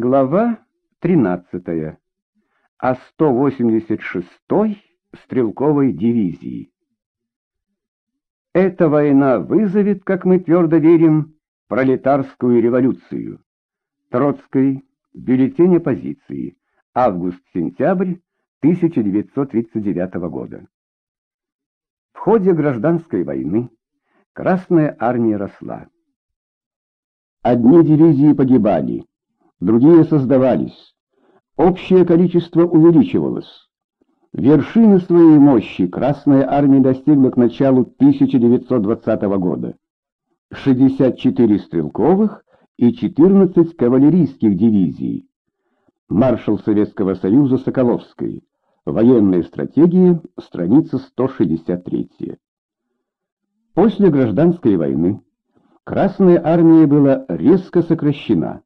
Глава 13. О 186-й стрелковой дивизии. Эта война вызовет, как мы твердо верим, пролетарскую революцию. Троцкий. Бюллетень оппозиции. Август-сентябрь 1939 года. В ходе гражданской войны Красная армия росла. Одни дивизии погибали, другие создавались. Общее количество увеличивалось. Вершины своей мощи Красная армия достигла к началу 1920 года. 64 стрелковых и 14 кавалерийских дивизий. Маршал Советского Союза Соколовский. Военная стратегия, страница 163. После гражданской войны Красная армия была резко сокращена.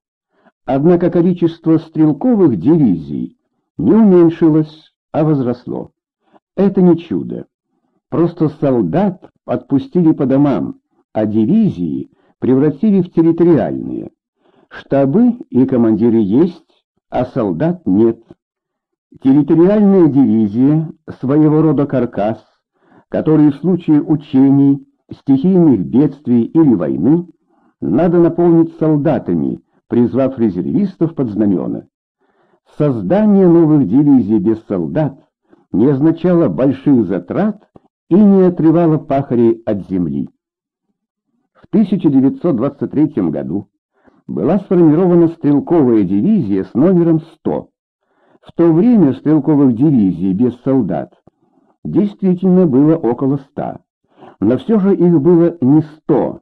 Однако количество стрелковых дивизий не уменьшилось, а возросло. Это не чудо. Просто солдат отпустили по домам, а дивизии превратили в территориальные. Штабы и командиры есть, а солдат нет. Территориальная дивизия — своего рода каркас, который в случае учений стихийных бедствий или войны надо наполнить солдатами, призвав резервистов под знамена. Создание новых дивизий без солдат не означало больших затрат и не отрывало пахарей от земли. В 1923 году была сформирована стрелковая дивизия с номером 100. В то время стрелковых дивизий без солдат действительно было около 100 но все же их было не сто,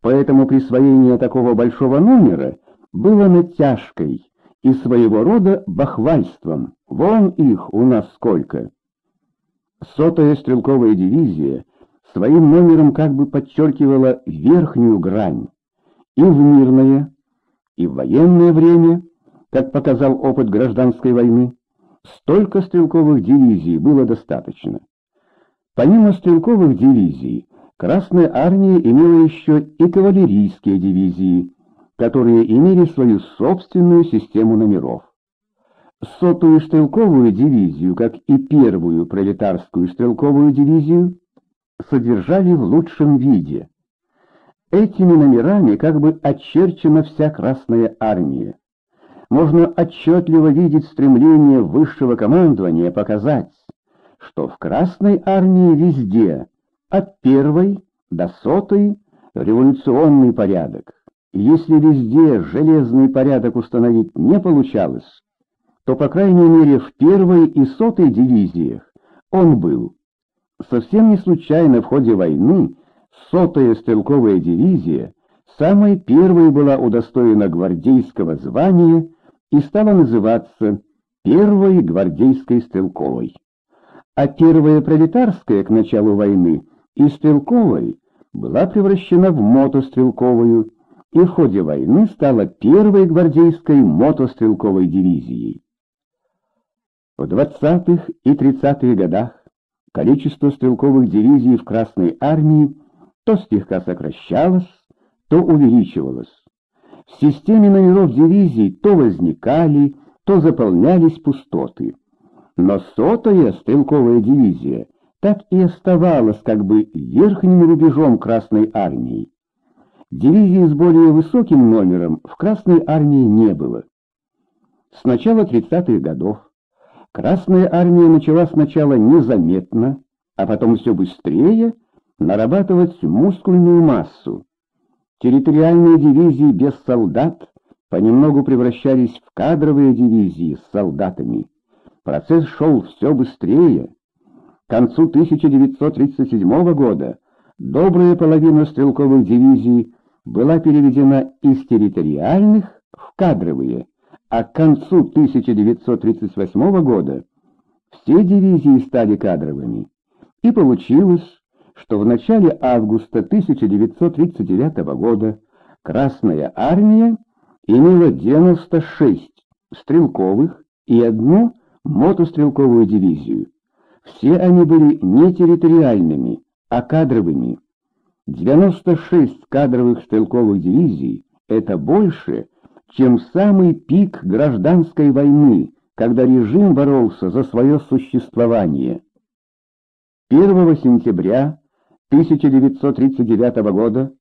поэтому присвоение такого большого номера было натяжкой и своего рода бахвальством. Вон их у нас сколько. Сотая стрелковая дивизия своим номером как бы подчеркивала верхнюю грань. И в мирное, и в военное время, как показал опыт гражданской войны, столько стрелковых дивизий было достаточно. Помимо стрелковых дивизий, Красная армия имела еще и кавалерийские дивизии, которые имели свою собственную систему номеров. Сотую стрелковую дивизию, как и первую пролетарскую стрелковую дивизию, содержали в лучшем виде. Этими номерами как бы очерчена вся Красная армия. Можно отчетливо видеть стремление высшего командования показать, что в Красной армии везде, от первой до сотой, революционный порядок. Если везде железный порядок установить не получалось, то, по крайней мере, в первой и сотой дивизиях он был. Совсем не случайно в ходе войны сотая стрелковая дивизия самой первой была удостоена гвардейского звания и стала называться первой гвардейской стрелковой а первая пролетарская к началу войны и стрелковой была превращена в мотострелковую и в ходе войны стала первой гвардейской мотострелковой дивизией. В 20-х и 30-х годах количество стрелковых дивизий в Красной армии то слегка сокращалось, то увеличивалось. В системе номеров дивизий то возникали, то заполнялись пустоты. Но сотая стрелковая дивизия так и оставалась как бы верхним рубежом Красной армии. Дивизии с более высоким номером в Красной армии не было. С начала 30-х годов Красная армия начала сначала незаметно, а потом все быстрее нарабатывать мускульную массу. Территориальные дивизии без солдат понемногу превращались в кадровые дивизии с солдатами. Процесс шел все быстрее. К концу 1937 года добрая половина стрелковых дивизий была переведена из территориальных в кадровые, а к концу 1938 года все дивизии стали кадровыми. И получилось, что в начале августа 1939 года Красная армия имела 96 стрелковых и одну мотострелковую дивизию. Все они были не территориальными, а кадровыми. 96 кадровых стрелковых дивизий — это больше, чем самый пик гражданской войны, когда режим боролся за свое существование. 1 сентября 1939 года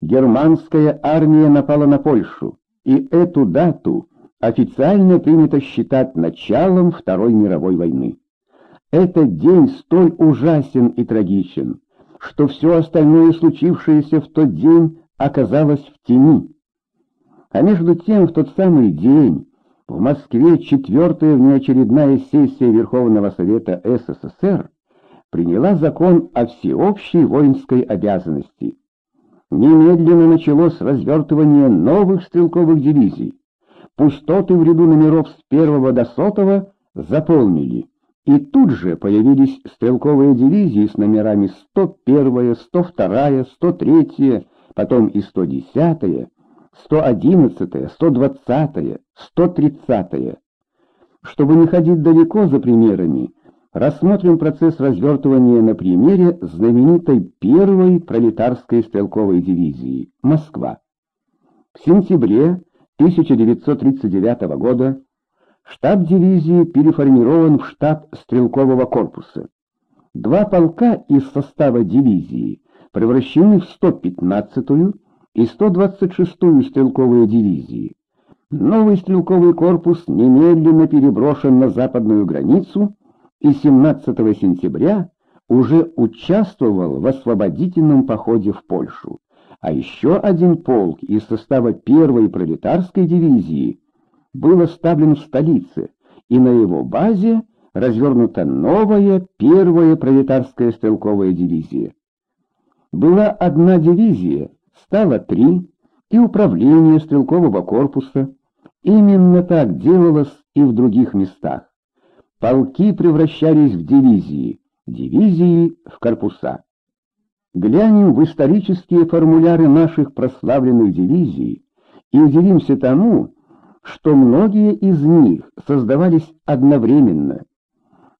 германская армия напала на Польшу, и эту дату официально принято считать началом Второй мировой войны. Этот день столь ужасен и трагичен, что все остальное случившееся в тот день оказалось в тени. А между тем, в тот самый день в Москве четвертая внеочередная сессия Верховного Совета СССР приняла закон о всеобщей воинской обязанности. Немедленно началось развертывание новых стрелковых дивизий. Пустоты в ряду номеров с первого до сотого заполнили, и тут же появились стрелковые дивизии с номерами 101, 102, 103, потом и 110, 111, 120, 130. Чтобы не ходить далеко за примерами, рассмотрим процесс развертывания на примере знаменитой первой пролетарской стрелковой дивизии «Москва». В сентябре 1939 года штаб дивизии переформирован в штаб стрелкового корпуса. Два полка из состава дивизии превращены в 115-ю и 126-ю стрелковые дивизии. Новый стрелковый корпус немедленно переброшен на западную границу и 17 сентября уже участвовал в освободительном походе в Польшу. А еще один полк из состава первой пролетарской дивизии был оставлен в столице, и на его базе развернута новая первая пролетарская стрелковая дивизия. Была одна дивизия, стало три, и управление стрелкового корпуса. Именно так делалось и в других местах. Полки превращались в дивизии, дивизии в корпуса. Глянем в исторические формуляры наших прославленных дивизий и удивимся тому, что многие из них создавались одновременно.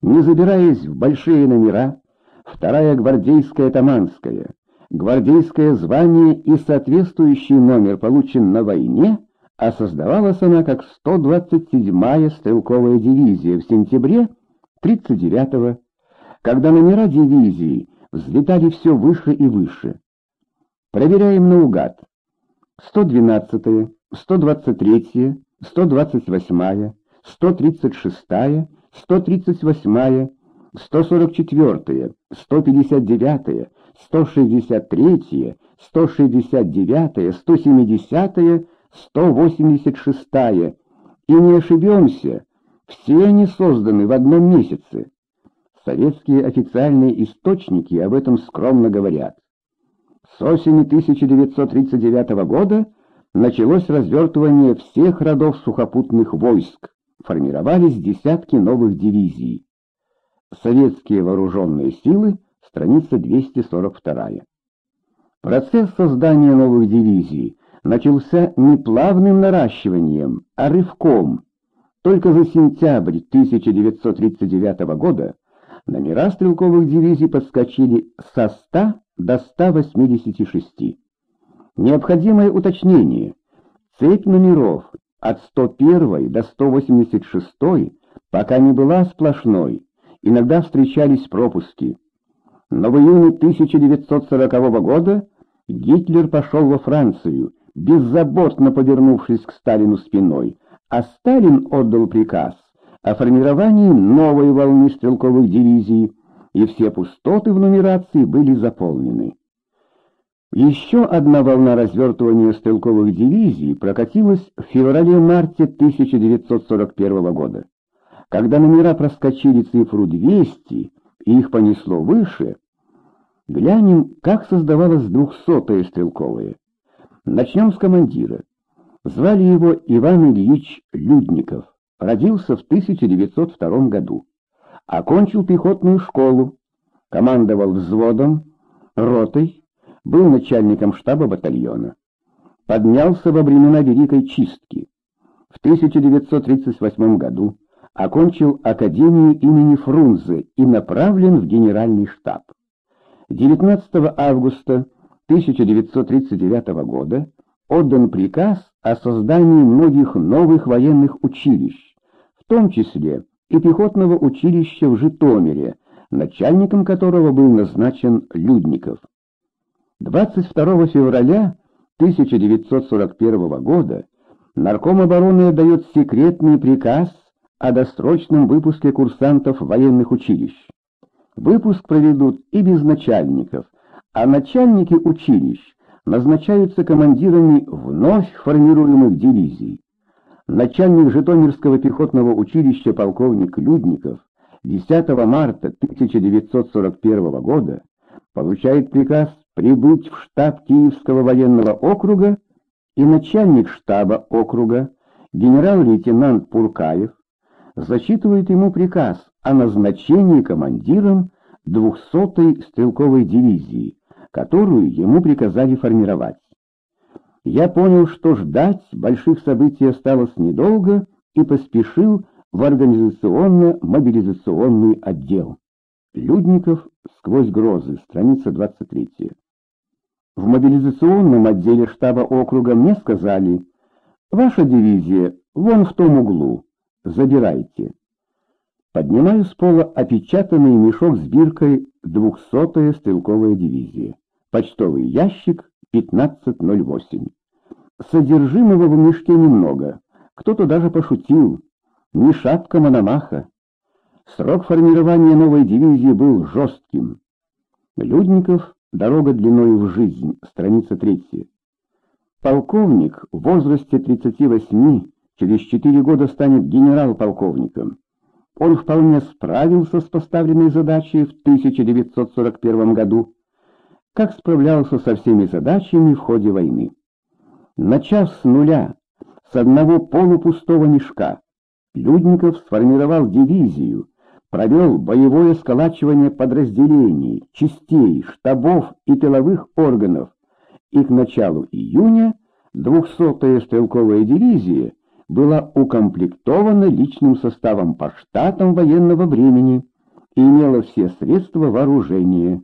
Не забираясь в большие номера, вторая гвардейская Таманская, гвардейское звание и соответствующий номер получен на войне, а создавалась она как 127-я стрелковая дивизия в сентябре 39-го, когда номера дивизии взлетали все выше и выше. Проверяем наугад. 112-я, 123-я, 128-я, 136-я, 138-я, 144-я, 159-я, 163-я, 169-я, 170-я, 186-я. И не ошибемся, все они созданы в одном месяце. Советские официальные источники об этом скромно говорят. С осени 1939 года началось развертывание всех родов сухопутных войск, формировались десятки новых дивизий. Советские вооруженные силы страница 242. Процесс создания новых дивизий начался не плавным наращиванием, а рывком. Только за сентябрь 1939 года номера стрелковых дивизий подскочили со 100 до 186. Необходимое уточнение. Цепь номеров от 101 до 186 пока не была сплошной, иногда встречались пропуски. Но в июне 1940 года Гитлер пошел во Францию, беззаботно повернувшись к Сталину спиной, а Сталин отдал приказ о формировании новой волны стрелковых дивизий, и все пустоты в нумерации были заполнены. Еще одна волна развертывания стрелковых дивизий прокатилась в феврале-марте 1941 года. Когда номера проскочили цифру 200, и их понесло выше, глянем, как создавалась двухсотая стрелковая. Начнем с командира. Звали его Иван Ильич Людников. Родился в 1902 году. Окончил пехотную школу. Командовал взводом, ротой, был начальником штаба батальона. Поднялся во времена Великой Чистки. В 1938 году окончил Академию имени Фрунзе и направлен в Генеральный штаб. 19 августа 1939 года отдан приказ о создании многих новых военных училищ, в том числе и пехотного училища в Житомире, начальником которого был назначен Людников. 22 февраля 1941 года Нарком обороны дает секретный приказ о досрочном выпуске курсантов военных училищ. Выпуск проведут и без начальников, а начальники училищ назначаются командирами вновь формируемых дивизий. Начальник Житомирского пехотного училища полковник Людников 10 марта 1941 года получает приказ прибыть в штаб Киевского военного округа и начальник штаба округа генерал-лейтенант Пуркаев зачитывает ему приказ о назначении командиром 200-й стрелковой дивизии, которую ему приказали формировать. Я понял, что ждать больших событий осталось недолго и поспешил в организационно-мобилизационный отдел. Людников сквозь грозы, страница 23. В мобилизационном отделе штаба округа мне сказали, «Ваша дивизия вон в том углу, забирайте». Поднимаю с пола опечатанный мешок с биркой «Двухсотая стрелковая дивизия». Почтовый ящик 1508. Содержимого в мешке немного. Кто-то даже пошутил. Не шапка Мономаха. Срок формирования новой дивизии был жестким. Людников «Дорога длиною в жизнь», страница 3. Полковник в возрасте 38 через 4 года станет генерал-полковником. Он вполне справился с поставленной задачей в 1941 году, как справлялся со всеми задачами в ходе войны. Начав с нуля, с одного полупустого мешка, Людников сформировал дивизию, провел боевое сколачивание подразделений, частей, штабов и тыловых органов, и к началу июня 200-я стрелковая дивизия была укомплектована личным составом по штатам военного времени и имела все средства вооружения.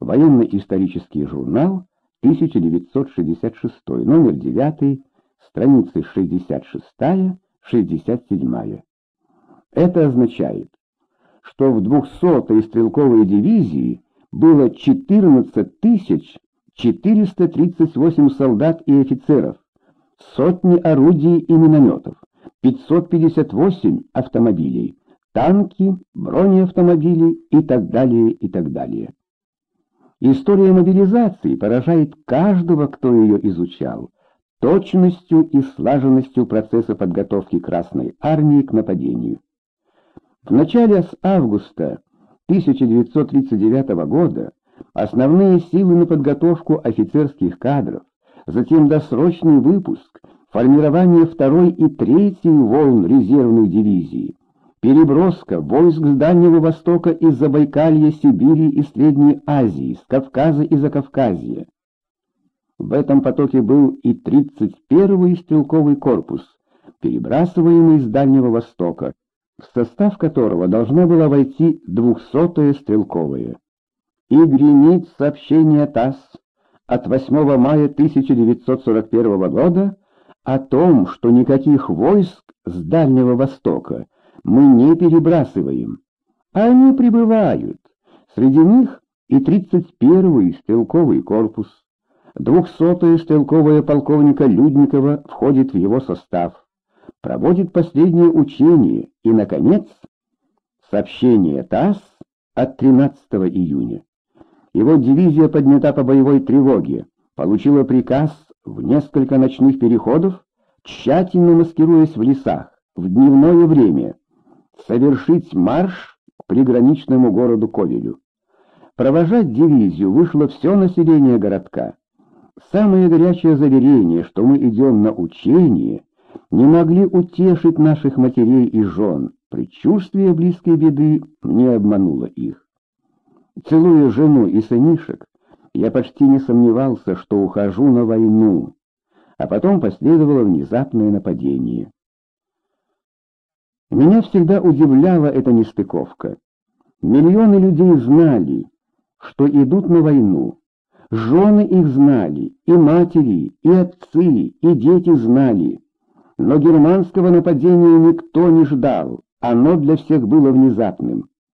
Военно-исторический журнал, 1966, номер 9, страницы 66-67. Это означает, что в 200-й стрелковой дивизии было 14 438 солдат и офицеров, сотни орудий и минометов, 558 автомобилей, танки, бронеавтомобили и так далее, и так далее. История мобилизации поражает каждого, кто ее изучал, точностью и слаженностью процесса подготовки Красной Армии к нападению. В начале с августа 1939 года основные силы на подготовку офицерских кадров затем досрочный выпуск, формирование второй и третьей волн резервной дивизии, переброска войск с Дальнего Востока из Забайкалья, Сибири и Средней Азии, с Кавказа и Закавказья. В этом потоке был и 31-й стрелковый корпус, перебрасываемый с Дальнего Востока, в состав которого должна была войти 200-я стрелковая. И гремит сообщение ТАСС от 8 мая 1941 года о том, что никаких войск с Дальнего Востока мы не перебрасываем. Они прибывают. Среди них и 31-й стрелковый корпус. 200-я стрелковая полковника Людникова входит в его состав. Проводит последнее учение и, наконец, сообщение ТАСС от 13 июня. Его дивизия поднята по боевой тревоге, получила приказ в несколько ночных переходов, тщательно маскируясь в лесах, в дневное время, совершить марш к приграничному городу Ковелю. Провожать дивизию вышло все население городка. Самое горячее заверение, что мы идем на учение, не могли утешить наших матерей и жен. Предчувствие близкой беды не обмануло их. Целуя жену и сынишек, я почти не сомневался, что ухожу на войну, а потом последовало внезапное нападение. Меня всегда удивляла эта нестыковка. Миллионы людей знали, что идут на войну, Жены их знали, и матери, и отцы, и дети знали. Но германского нападения никто не ждал, оно для всех было внезапным.